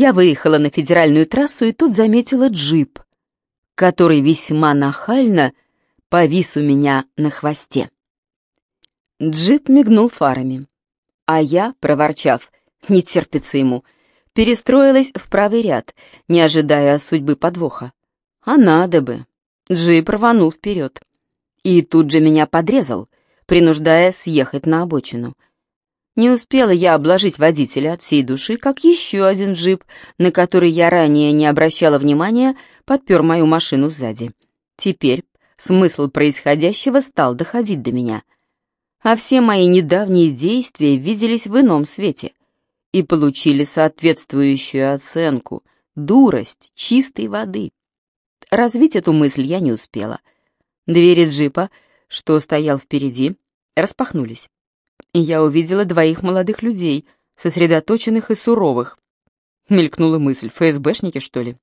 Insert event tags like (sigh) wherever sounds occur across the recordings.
Я выехала на федеральную трассу и тут заметила джип, который весьма нахально повис у меня на хвосте. Джип мигнул фарами, а я, проворчав, не терпится ему, перестроилась в правый ряд, не ожидая судьбы подвоха. А надо бы. Джип рванул вперед. И тут же меня подрезал, принуждая съехать на обочину. Не успела я обложить водителя от всей души, как еще один джип, на который я ранее не обращала внимания, подпер мою машину сзади. Теперь смысл происходящего стал доходить до меня. А все мои недавние действия виделись в ином свете и получили соответствующую оценку — дурость чистой воды. Развить эту мысль я не успела. Двери джипа, что стоял впереди, распахнулись. И я увидела двоих молодых людей, сосредоточенных и суровых. Мелькнула мысль, ФСБшники, что ли?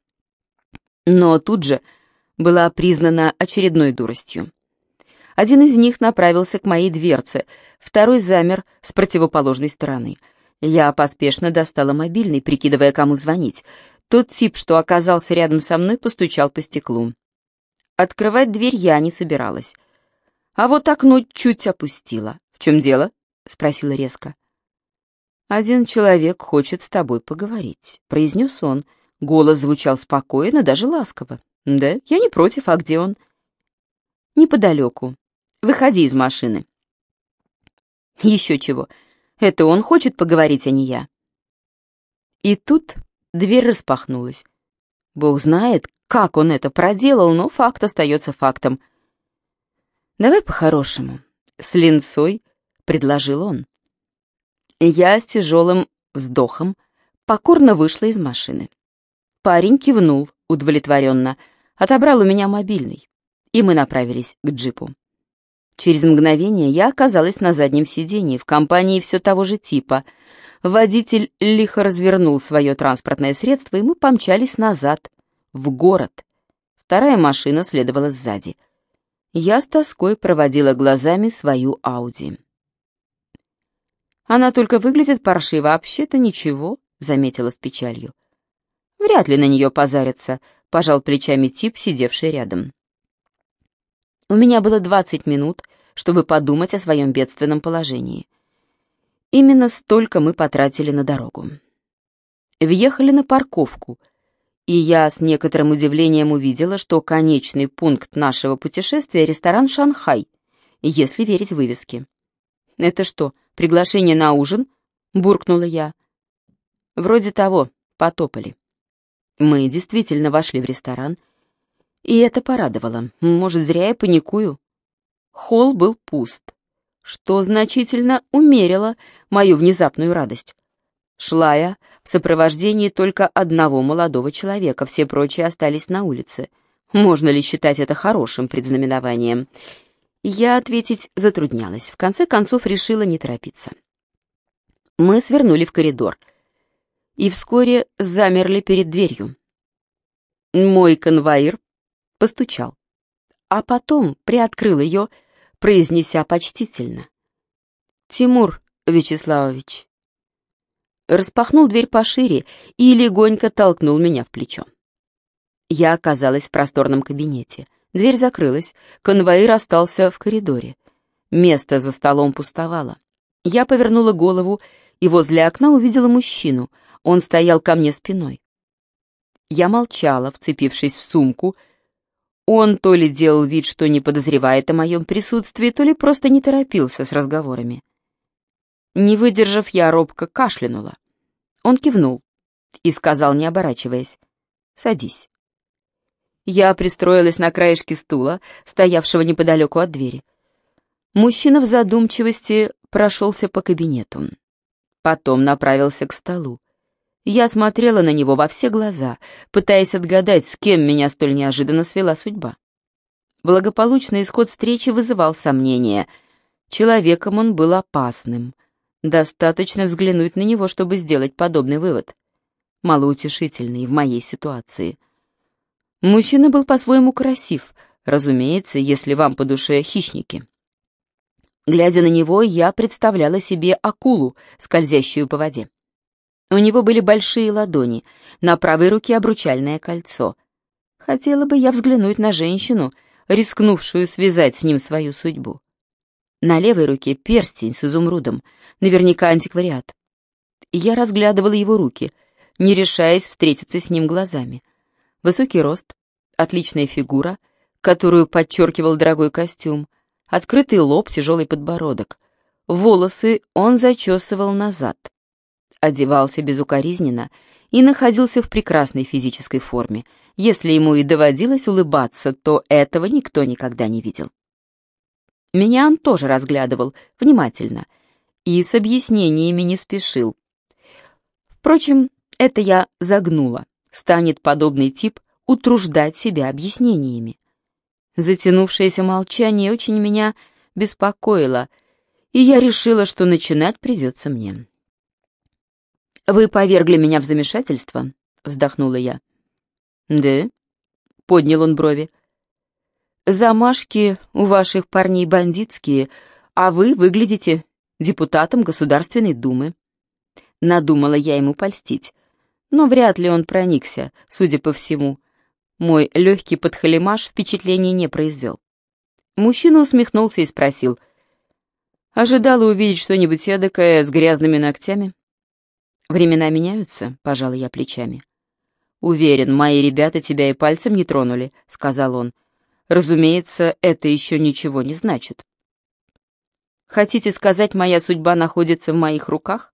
Но тут же была признана очередной дуростью. Один из них направился к моей дверце, второй замер с противоположной стороны. Я поспешно достала мобильный, прикидывая, кому звонить. Тот тип, что оказался рядом со мной, постучал по стеклу. Открывать дверь я не собиралась. А вот окно чуть опустила. «В чем дело?» — спросила резко. «Один человек хочет с тобой поговорить», — произнес он. Голос звучал спокойно, даже ласково. «Да, я не против, а где он?» «Неподалеку. Выходи из машины». «Еще чего. Это он хочет поговорить, а не я». И тут Дверь распахнулась. Бог знает, как он это проделал, но факт остается фактом. «Давай по-хорошему», — с линцой предложил он. Я с тяжелым вздохом покорно вышла из машины. Парень кивнул удовлетворенно, отобрал у меня мобильный, и мы направились к джипу. Через мгновение я оказалась на заднем сидении в компании все того же типа — Водитель лихо развернул свое транспортное средство, и мы помчались назад, в город. Вторая машина следовала сзади. Я с тоской проводила глазами свою Ауди. «Она только выглядит паршиво, вообще-то ничего», — заметила с печалью. «Вряд ли на нее позарятся», — пожал плечами тип, сидевший рядом. У меня было двадцать минут, чтобы подумать о своем бедственном положении. Именно столько мы потратили на дорогу. Въехали на парковку, и я с некоторым удивлением увидела, что конечный пункт нашего путешествия — ресторан «Шанхай», если верить вывеске. «Это что, приглашение на ужин?» — буркнула я. «Вроде того, потопали». Мы действительно вошли в ресторан, и это порадовало. Может, зря я паникую. Холл был пуст что значительно умерило мою внезапную радость. Шла я в сопровождении только одного молодого человека, все прочие остались на улице. Можно ли считать это хорошим предзнаменованием? Я ответить затруднялась. В конце концов решила не торопиться. Мы свернули в коридор и вскоре замерли перед дверью. Мой конвоир постучал, а потом приоткрыл ее, произнеся почтительно. «Тимур Вячеславович». Распахнул дверь пошире и легонько толкнул меня в плечо. Я оказалась в просторном кабинете. Дверь закрылась, конвоир остался в коридоре. Место за столом пустовало. Я повернула голову и возле окна увидела мужчину. Он стоял ко мне спиной. Я молчала, вцепившись в сумку, он то ли делал вид, что не подозревает о моем присутствии, то ли просто не торопился с разговорами. Не выдержав, я робко кашлянула. Он кивнул и сказал, не оборачиваясь, «Садись». Я пристроилась на краешке стула, стоявшего неподалеку от двери. Мужчина в задумчивости прошелся по кабинету. Потом направился к столу. Я смотрела на него во все глаза, пытаясь отгадать, с кем меня столь неожиданно свела судьба. Благополучный исход встречи вызывал сомнения. Человеком он был опасным. Достаточно взглянуть на него, чтобы сделать подобный вывод. Малоутешительный в моей ситуации. Мужчина был по-своему красив, разумеется, если вам по душе хищники. Глядя на него, я представляла себе акулу, скользящую по воде. У него были большие ладони, на правой руке обручальное кольцо. Хотела бы я взглянуть на женщину, рискнувшую связать с ним свою судьбу. На левой руке перстень с изумрудом, наверняка антиквариат. Я разглядывала его руки, не решаясь встретиться с ним глазами. Высокий рост, отличная фигура, которую подчеркивал дорогой костюм, открытый лоб, тяжелый подбородок. Волосы он зачесывал назад. Одевался безукоризненно и находился в прекрасной физической форме. Если ему и доводилось улыбаться, то этого никто никогда не видел. Меня он тоже разглядывал, внимательно, и с объяснениями не спешил. Впрочем, это я загнула. Станет подобный тип утруждать себя объяснениями. Затянувшееся молчание очень меня беспокоило, и я решила, что начинать придется мне. «Вы повергли меня в замешательство?» — вздохнула я. «Да?» — поднял он брови. Замашки у ваших парней бандитские, а вы выглядите депутатом Государственной Думы. Надумала я ему польстить, но вряд ли он проникся, судя по всему. Мой легкий подхалимаш впечатления не произвел. Мужчина усмехнулся и спросил. «Ожидала увидеть что-нибудь эдакое с грязными ногтями?» «Времена меняются», — пожала я плечами. «Уверен, мои ребята тебя и пальцем не тронули», — сказал он. Разумеется, это еще ничего не значит. Хотите сказать, моя судьба находится в моих руках?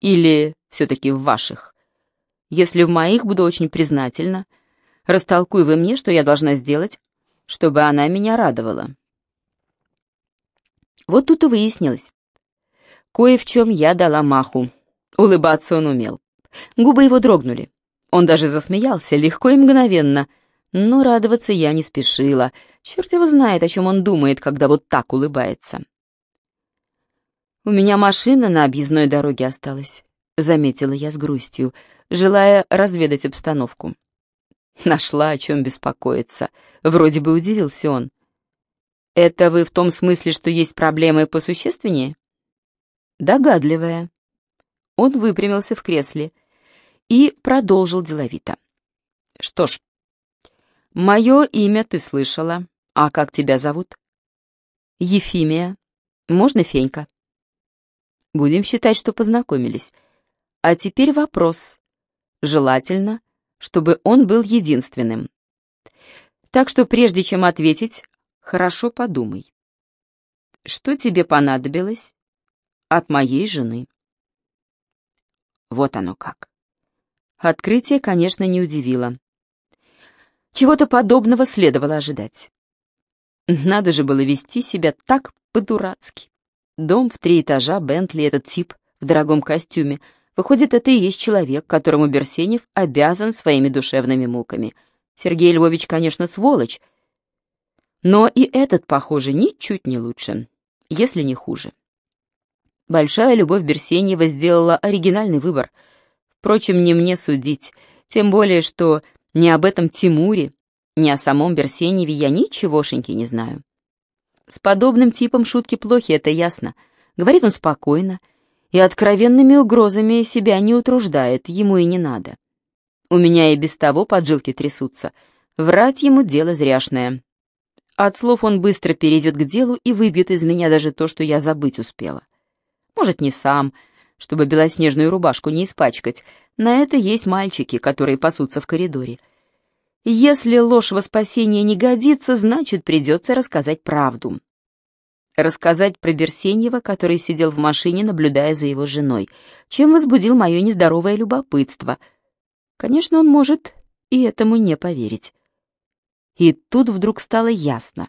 Или все-таки в ваших? Если в моих, буду очень признательна. Растолкуй вы мне, что я должна сделать, чтобы она меня радовала. Вот тут и выяснилось. Кое в чем я дала маху. Улыбаться он умел. Губы его дрогнули. Он даже засмеялся, легко и мгновенно — но радоваться я не спешила. Черт его знает, о чем он думает, когда вот так улыбается. «У меня машина на объездной дороге осталась», — заметила я с грустью, желая разведать обстановку. Нашла, о чем беспокоиться. Вроде бы удивился он. «Это вы в том смысле, что есть проблемы посущественнее?» «Догадливая». Он выпрямился в кресле и продолжил деловито. «Что ж, Мое имя ты слышала. А как тебя зовут? Ефимия. Можно Фенька? Будем считать, что познакомились. А теперь вопрос. Желательно, чтобы он был единственным. Так что прежде чем ответить, хорошо подумай. Что тебе понадобилось от моей жены? Вот оно как. Открытие, конечно, не удивило. Чего-то подобного следовало ожидать. Надо же было вести себя так по-дурацки. Дом в три этажа, Бентли, этот тип в дорогом костюме. Выходит, это и есть человек, которому Берсенев обязан своими душевными муками. Сергей Львович, конечно, сволочь, но и этот, похоже, ничуть не лучше, если не хуже. Большая любовь Берсенева сделала оригинальный выбор. Впрочем, не мне судить, тем более, что ни об этом Тимуре, ни о самом Берсеневе я ничегошеньки не знаю. С подобным типом шутки плохи, это ясно. Говорит он спокойно и откровенными угрозами себя не утруждает, ему и не надо. У меня и без того поджилки трясутся. Врать ему дело зряшное. От слов он быстро перейдет к делу и выбьет из меня даже то, что я забыть успела. Может, не сам, чтобы белоснежную рубашку не испачкать, на это есть мальчики, которые пасутся в коридоре. Если ложь во спасение не годится, значит, придется рассказать правду. Рассказать про Берсеньева, который сидел в машине, наблюдая за его женой, чем возбудил мое нездоровое любопытство. Конечно, он может и этому не поверить. И тут вдруг стало ясно.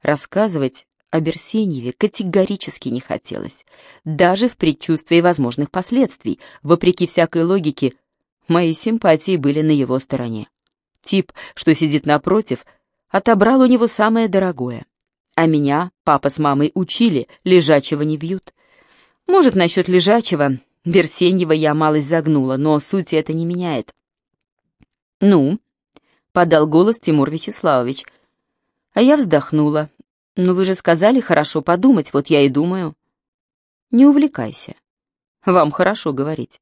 Рассказывать о Берсеньеве категорически не хотелось. Даже в предчувствии возможных последствий, вопреки всякой логике, мои симпатии были на его стороне. Тип, что сидит напротив, отобрал у него самое дорогое. А меня папа с мамой учили, лежачего не бьют. Может, насчет лежачего, Берсеньева я малость загнула, но сути это не меняет. «Ну?» — подал голос Тимур Вячеславович. А я вздохнула, «Ну вы же сказали хорошо подумать, вот я и думаю». «Не увлекайся. Вам хорошо говорить».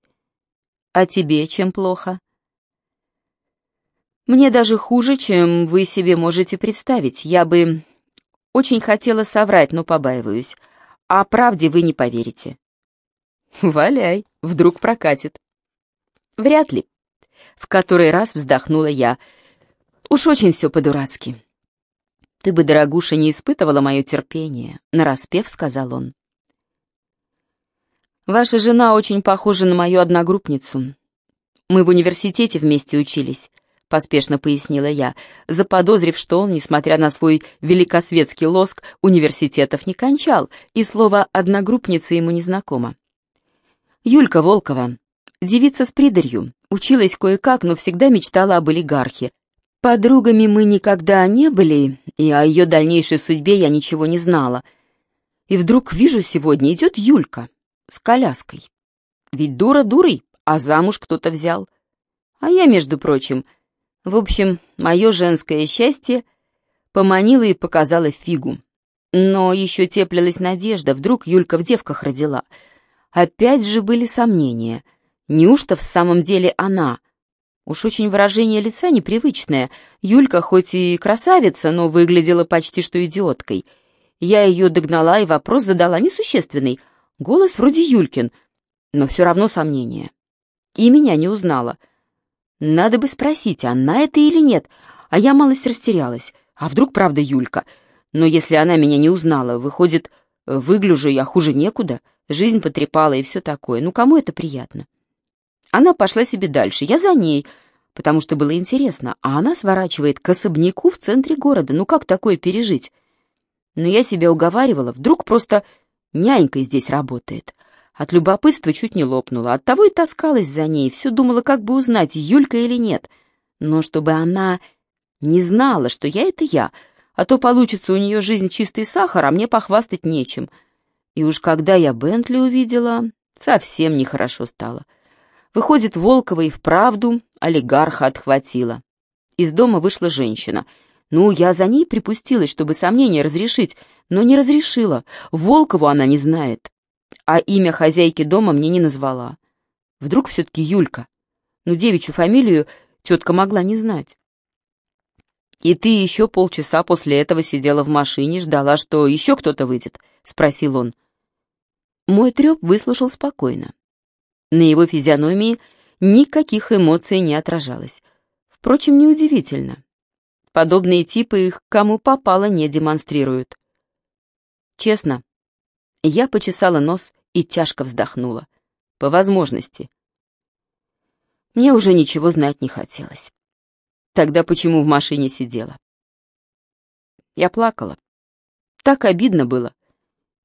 А тебе чем плохо?» «Мне даже хуже, чем вы себе можете представить. Я бы очень хотела соврать, но побаиваюсь. А правде вы не поверите». «Валяй, вдруг прокатит». «Вряд ли». В который раз вздохнула я. «Уж очень все по-дурацки». «Ты бы, дорогуша, не испытывала мое терпение», — нараспев сказал он. «Ваша жена очень похожа на мою одногруппницу. Мы в университете вместе учились», — поспешно пояснила я, заподозрив, что он, несмотря на свой великосветский лоск, университетов не кончал, и слово «одногруппница» ему не знакомо. Юлька Волкова, девица с придарью, училась кое-как, но всегда мечтала об олигархе, Подругами мы никогда не были, и о ее дальнейшей судьбе я ничего не знала. И вдруг вижу сегодня идет Юлька с коляской. Ведь дура дурой, а замуж кто-то взял. А я, между прочим, в общем, мое женское счастье поманила и показала фигу. Но еще теплилась надежда, вдруг Юлька в девках родила. Опять же были сомнения. Неужто в самом деле она — Уж очень выражение лица непривычное. Юлька хоть и красавица, но выглядела почти что идиоткой. Я ее догнала и вопрос задала несущественный. Голос вроде Юлькин, но все равно сомнение. И меня не узнала. Надо бы спросить, она это или нет, а я малость растерялась. А вдруг правда Юлька? Но если она меня не узнала, выходит, выгляжу я хуже некуда, жизнь потрепала и все такое. Ну, кому это приятно? Она пошла себе дальше, я за ней, потому что было интересно, а она сворачивает к особняку в центре города. Ну как такое пережить? Но я себя уговаривала, вдруг просто нянькой здесь работает. От любопытства чуть не лопнула, оттого и таскалась за ней, все думала, как бы узнать, Юлька или нет. Но чтобы она не знала, что я — это я, а то получится у нее жизнь чистый сахар, а мне похвастать нечем. И уж когда я Бентли увидела, совсем нехорошо стало. Выходит, Волкова и вправду олигарха отхватила. Из дома вышла женщина. Ну, я за ней припустилась, чтобы сомнения разрешить, но не разрешила. Волкову она не знает. А имя хозяйки дома мне не назвала. Вдруг все-таки Юлька. Ну, девичью фамилию тетка могла не знать. «И ты еще полчаса после этого сидела в машине, ждала, что еще кто-то выйдет?» — спросил он. Мой треп выслушал спокойно. На его физиономии никаких эмоций не отражалось. Впрочем, неудивительно. Подобные типы их кому попало не демонстрируют. Честно, я почесала нос и тяжко вздохнула. По возможности. Мне уже ничего знать не хотелось. Тогда почему в машине сидела? Я плакала. Так обидно было.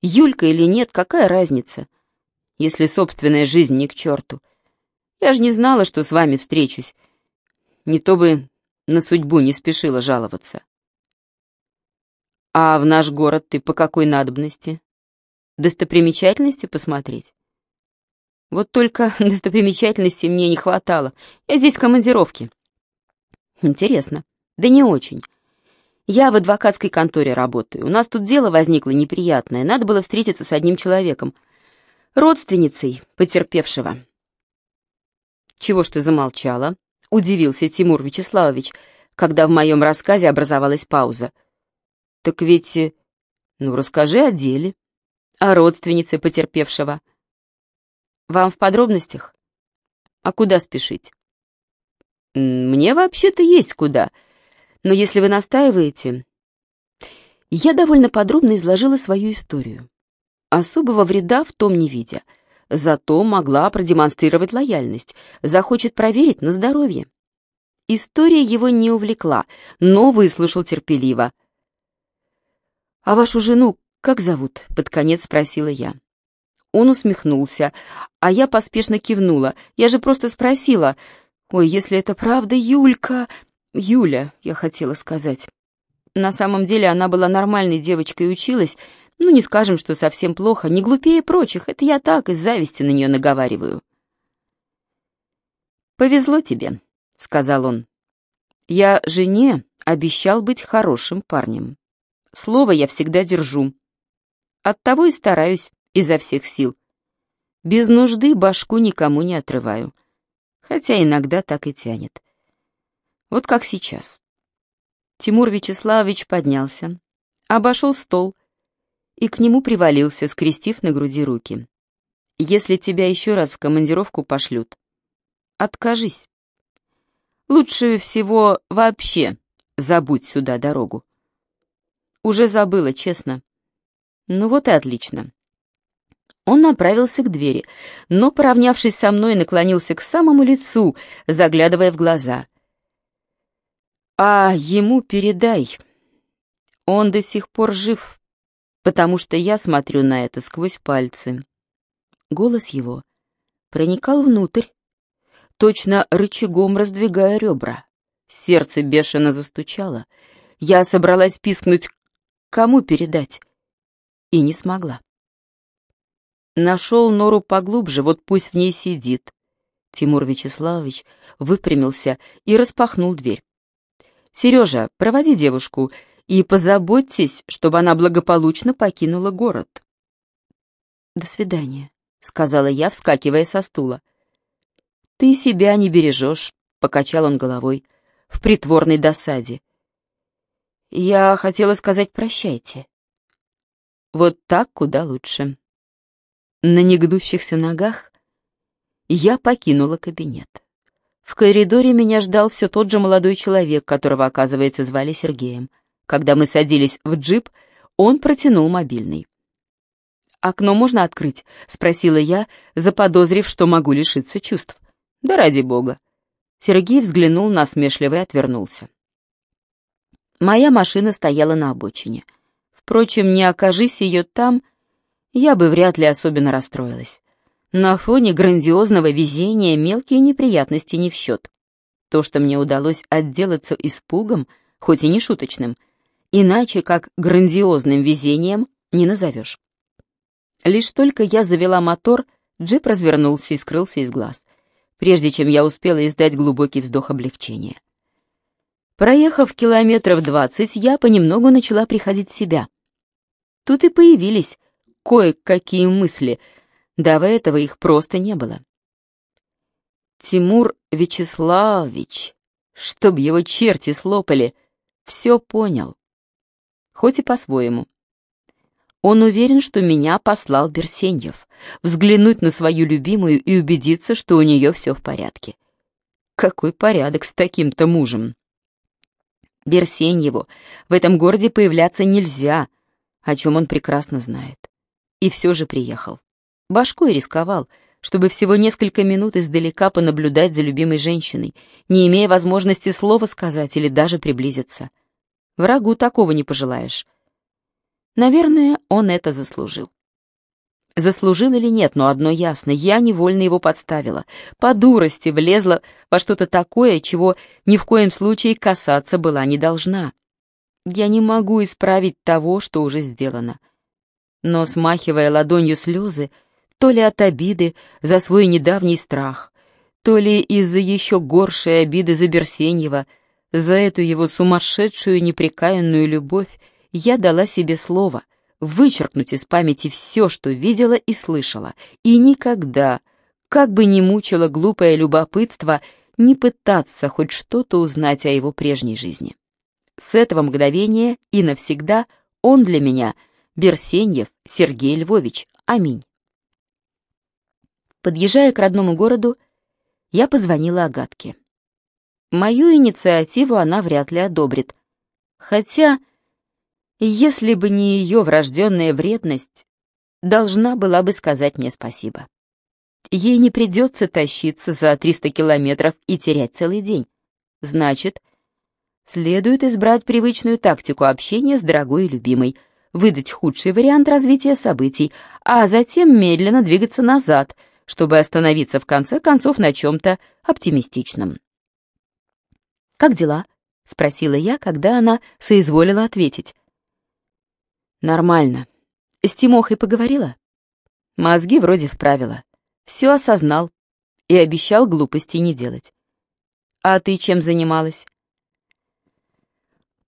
Юлька или нет, какая разница? если собственная жизнь не к черту. Я же не знала, что с вами встречусь. Не то бы на судьбу не спешила жаловаться. А в наш город ты по какой надобности? Достопримечательности посмотреть? Вот только (laughs) достопримечательности мне не хватало. Я здесь в командировке. Интересно. Да не очень. Я в адвокатской конторе работаю. У нас тут дело возникло неприятное. Надо было встретиться с одним человеком родственницей потерпевшего. «Чего ж ты замолчала?» — удивился Тимур Вячеславович, когда в моем рассказе образовалась пауза. «Так ведь... Э, ну, расскажи о деле, о родственнице потерпевшего. Вам в подробностях? А куда спешить?» «Мне вообще-то есть куда, но если вы настаиваете...» Я довольно подробно изложила свою историю особого вреда в том не видя. Зато могла продемонстрировать лояльность, захочет проверить на здоровье. История его не увлекла, но выслушал терпеливо. «А вашу жену как зовут?» — под конец спросила я. Он усмехнулся, а я поспешно кивнула. Я же просто спросила. «Ой, если это правда, Юлька...» «Юля», я хотела сказать. На самом деле она была нормальной девочкой и училась, ну, не скажем, что совсем плохо, не глупее прочих, это я так из зависти на нее наговариваю. «Повезло тебе», — сказал он. «Я жене обещал быть хорошим парнем. Слово я всегда держу. Оттого и стараюсь изо всех сил. Без нужды башку никому не отрываю. хотя иногда так и тянет. Вот как сейчас. Тимур Вячеславович поднялся, обошел стол и к нему привалился, скрестив на груди руки. «Если тебя еще раз в командировку пошлют, откажись. Лучше всего вообще забудь сюда дорогу. Уже забыла, честно. Ну вот и отлично. Он направился к двери, но, поравнявшись со мной, наклонился к самому лицу, заглядывая в глаза. «А ему передай. Он до сих пор жив, потому что я смотрю на это сквозь пальцы». Голос его проникал внутрь, точно рычагом раздвигая ребра. Сердце бешено застучало. Я собралась пискнуть, кому передать, и не смогла. Нашел нору поглубже, вот пусть в ней сидит. Тимур Вячеславович выпрямился и распахнул дверь. «Сережа, проводи девушку и позаботьтесь, чтобы она благополучно покинула город». «До свидания», — сказала я, вскакивая со стула. «Ты себя не бережешь», — покачал он головой, в притворной досаде. «Я хотела сказать прощайте». «Вот так куда лучше». На негнущихся ногах я покинула кабинет. В коридоре меня ждал все тот же молодой человек, которого, оказывается, звали Сергеем. Когда мы садились в джип, он протянул мобильный. «Окно можно открыть?» — спросила я, заподозрив, что могу лишиться чувств. «Да ради бога». Сергей взглянул насмешливо и отвернулся. Моя машина стояла на обочине. Впрочем, не окажись ее там — я бы вряд ли особенно расстроилась. На фоне грандиозного везения мелкие неприятности не в счет. То, что мне удалось отделаться испугом, хоть и не шуточным, иначе как грандиозным везением не назовешь. Лишь только я завела мотор, джип развернулся и скрылся из глаз, прежде чем я успела издать глубокий вздох облегчения. Проехав километров двадцать, я понемногу начала приходить в себя. Тут и появились кое-какие мысли. До этого их просто не было. Тимур Вячеславович, чтоб его черти слопали, все понял. Хоть и по-своему. Он уверен, что меня послал Берсеньев, взглянуть на свою любимую и убедиться, что у нее все в порядке. Какой порядок с таким-то мужем? Берсеньеву в этом городе появляться нельзя, о чем он прекрасно знает и все же приехал. Башкой рисковал, чтобы всего несколько минут издалека понаблюдать за любимой женщиной, не имея возможности слова сказать или даже приблизиться. Врагу такого не пожелаешь. Наверное, он это заслужил. Заслужил или нет, но одно ясно, я невольно его подставила. По дурости влезла во что-то такое, чего ни в коем случае касаться была не должна. Я не могу исправить того, что уже сделано но смахивая ладонью слезы, то ли от обиды за свой недавний страх, то ли из-за еще горшей обиды за Берсеньева, за эту его сумасшедшую непрекаянную любовь, я дала себе слово вычеркнуть из памяти все, что видела и слышала, и никогда, как бы ни мучило глупое любопытство, не пытаться хоть что-то узнать о его прежней жизни. С этого мгновения и навсегда он для меня — Берсеньев Сергей Львович. Аминь. Подъезжая к родному городу, я позвонила Агатке. Мою инициативу она вряд ли одобрит. Хотя, если бы не ее врожденная вредность, должна была бы сказать мне спасибо. Ей не придется тащиться за 300 километров и терять целый день. Значит, следует избрать привычную тактику общения с дорогой и любимой — выдать худший вариант развития событий, а затем медленно двигаться назад, чтобы остановиться в конце концов на чем-то оптимистичном. «Как дела?» — спросила я, когда она соизволила ответить. «Нормально. С Тимохой поговорила?» Мозги вроде вправила. Все осознал и обещал глупостей не делать. «А ты чем занималась?»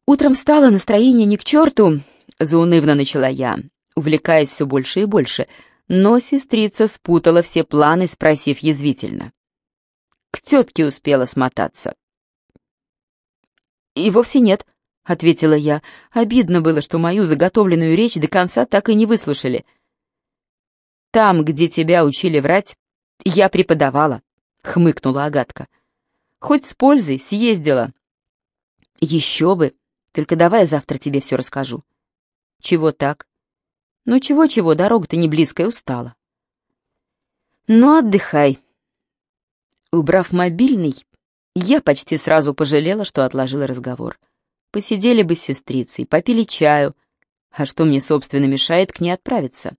Утром стало настроение не к черту, заунывно начала я, увлекаясь все больше и больше, но сестрица спутала все планы, спросив язвительно. К тетке успела смотаться. «И вовсе нет», — ответила я. Обидно было, что мою заготовленную речь до конца так и не выслушали. «Там, где тебя учили врать, я преподавала», — хмыкнула Агатка. «Хоть с пользой съездила». «Еще бы! Только давай завтра тебе все расскажу». «Чего так?» «Ну чего-чего, дорога-то не близкая, устала». «Ну, отдыхай». Убрав мобильный, я почти сразу пожалела, что отложила разговор. Посидели бы с сестрицей, попили чаю, а что мне, собственно, мешает к ней отправиться?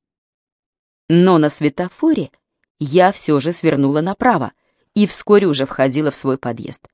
Но на светофоре я все же свернула направо и вскоре уже входила в свой подъезд.